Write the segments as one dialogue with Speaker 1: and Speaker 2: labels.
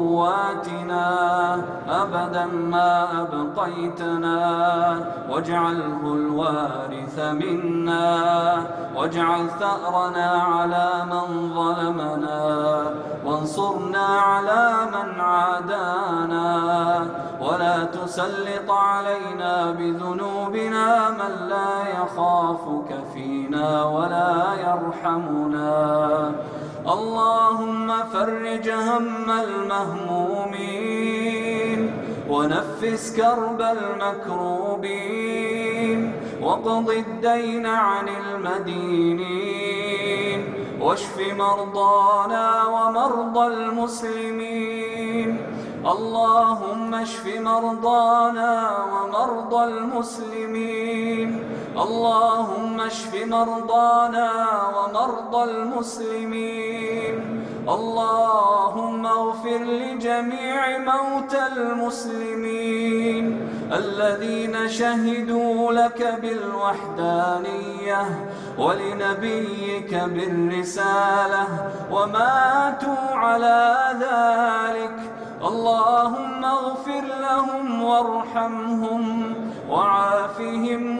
Speaker 1: وقواتنا أبدا ما أبقيتنا. واجعله الوارث منا. واجعل ثأرنا على من ظلمنا. وانصرنا على من عادانا. ولا تسلط علينا بذنوبنا من لا يخافك فينا ولا يرحمنا. فرج هم المهمومين ونفس كرب المكروبين وقض الدين عن المدينين واشف مرضانا ومرضى المسلمين اللهم اشف مرضانا ومرضى المسلمين اللهم اشف مرضانا ومرضى المسلمين. اللهم اغفر لجميع موتى المسلمين الذين شهدوا لك بالوحدانية ولنبيك بالرسالة وماتوا على ذلك. اللهم اغفر لهم وارحمهم وعافهم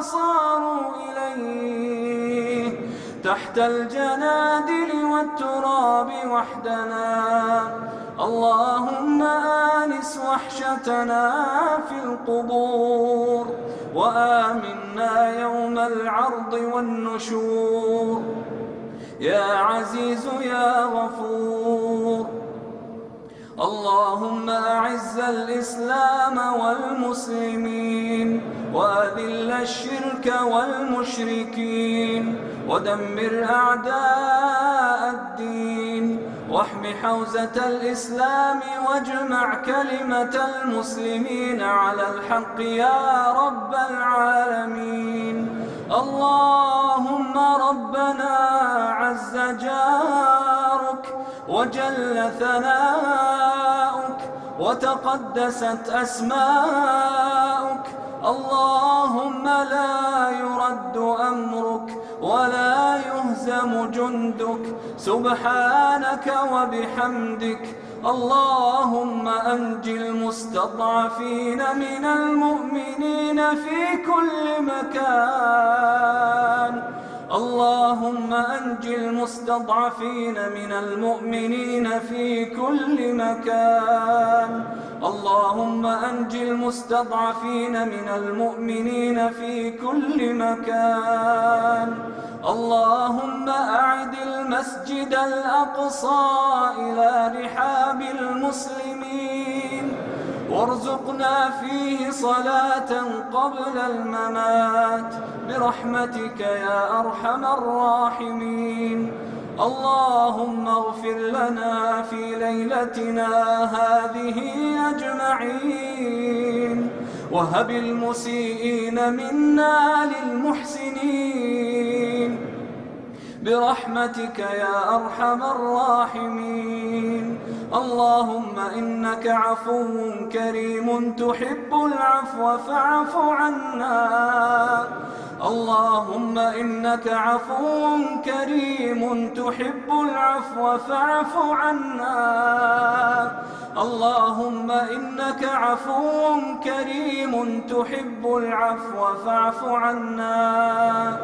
Speaker 1: صاروا إليه تحت الجنادل والتراب وحدنا. اللهم آنس وحشتنا في القبور وآمنا يوم العرض والنشور. يا عزيز يا غفور اللهم أعز الإسلام والمسلمين وأذل الشرك والمشركين ودمر أعداء الدين واحم حوزة الإسلام واجمع كلمة المسلمين على الحق يا رب العالمين اللهم ربنا عز جارك وجل ثناؤك وتقدست أسماؤك. اللهم لا يرد أمرك ولا يهزم جندك. سبحانك وبحمدك. اللهم أنج المستضعفين من المؤمنين في كل مكان. اللهم أنج المستضعفين من المؤمنين في كل مكان. اللهم أنج المستضعفين من المؤمنين في كل مكان. اللهم أعد المسجد الأقصى إلى رحاب المسلمين. وارزقنا فيه صلاة قبل الممات. برحمتك يا أرحم الراحمين. اللهم اغفر لنا في ليلتنا هذه أجمعين. وهب المسيئين منا للمحسنين. برحمتك يا أرحم الراحمين. اللهم إنك عفو كريم تحب العفو فاعف عنا. اللهم إنك عفو كريم تحب العفو فاعف عنا. اللهم إنك عفو كريم تحب العفو فاعف عنا.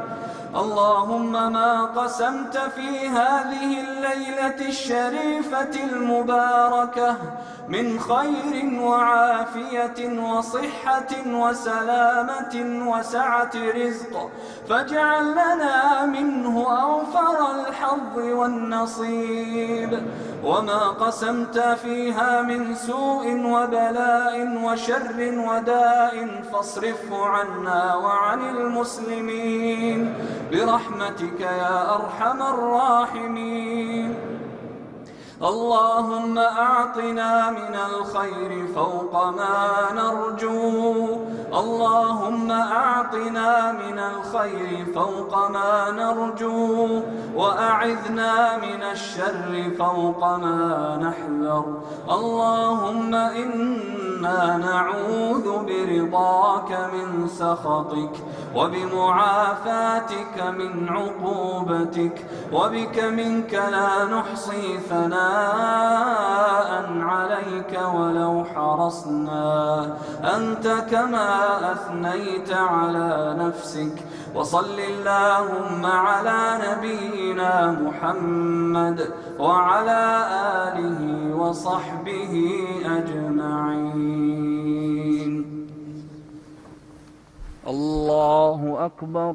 Speaker 1: اللهم ما قسمت في هذه الليلة الشريفة المباركة من خير وعافية وصحة وسلامة وسعة رزق. فاجعل لنا منه أوفر الحظ والنصيب. وما قسمت فيها من سوء وبلاء وشر وداء فاصرفه عنا وعن المسلمين. برحمتك يا أرحم الراحمين. اللهم أعطنا من الخير فوق ما نرجو. اللهم أعطنا من الخير فوق ما نرجو. وأعذنا من الشر فوق ما نحذر. اللهم إنا نعوذ برضاك من سخطك وبمعافاتك من عقوبتك وبك منك لا نحصي ثناء عليك ولو حرصنا أنت كما أثنيت على نفسك وصل اللهم على نبينا محمد وعلى آله وصحبه أجمعين. الله أكبر.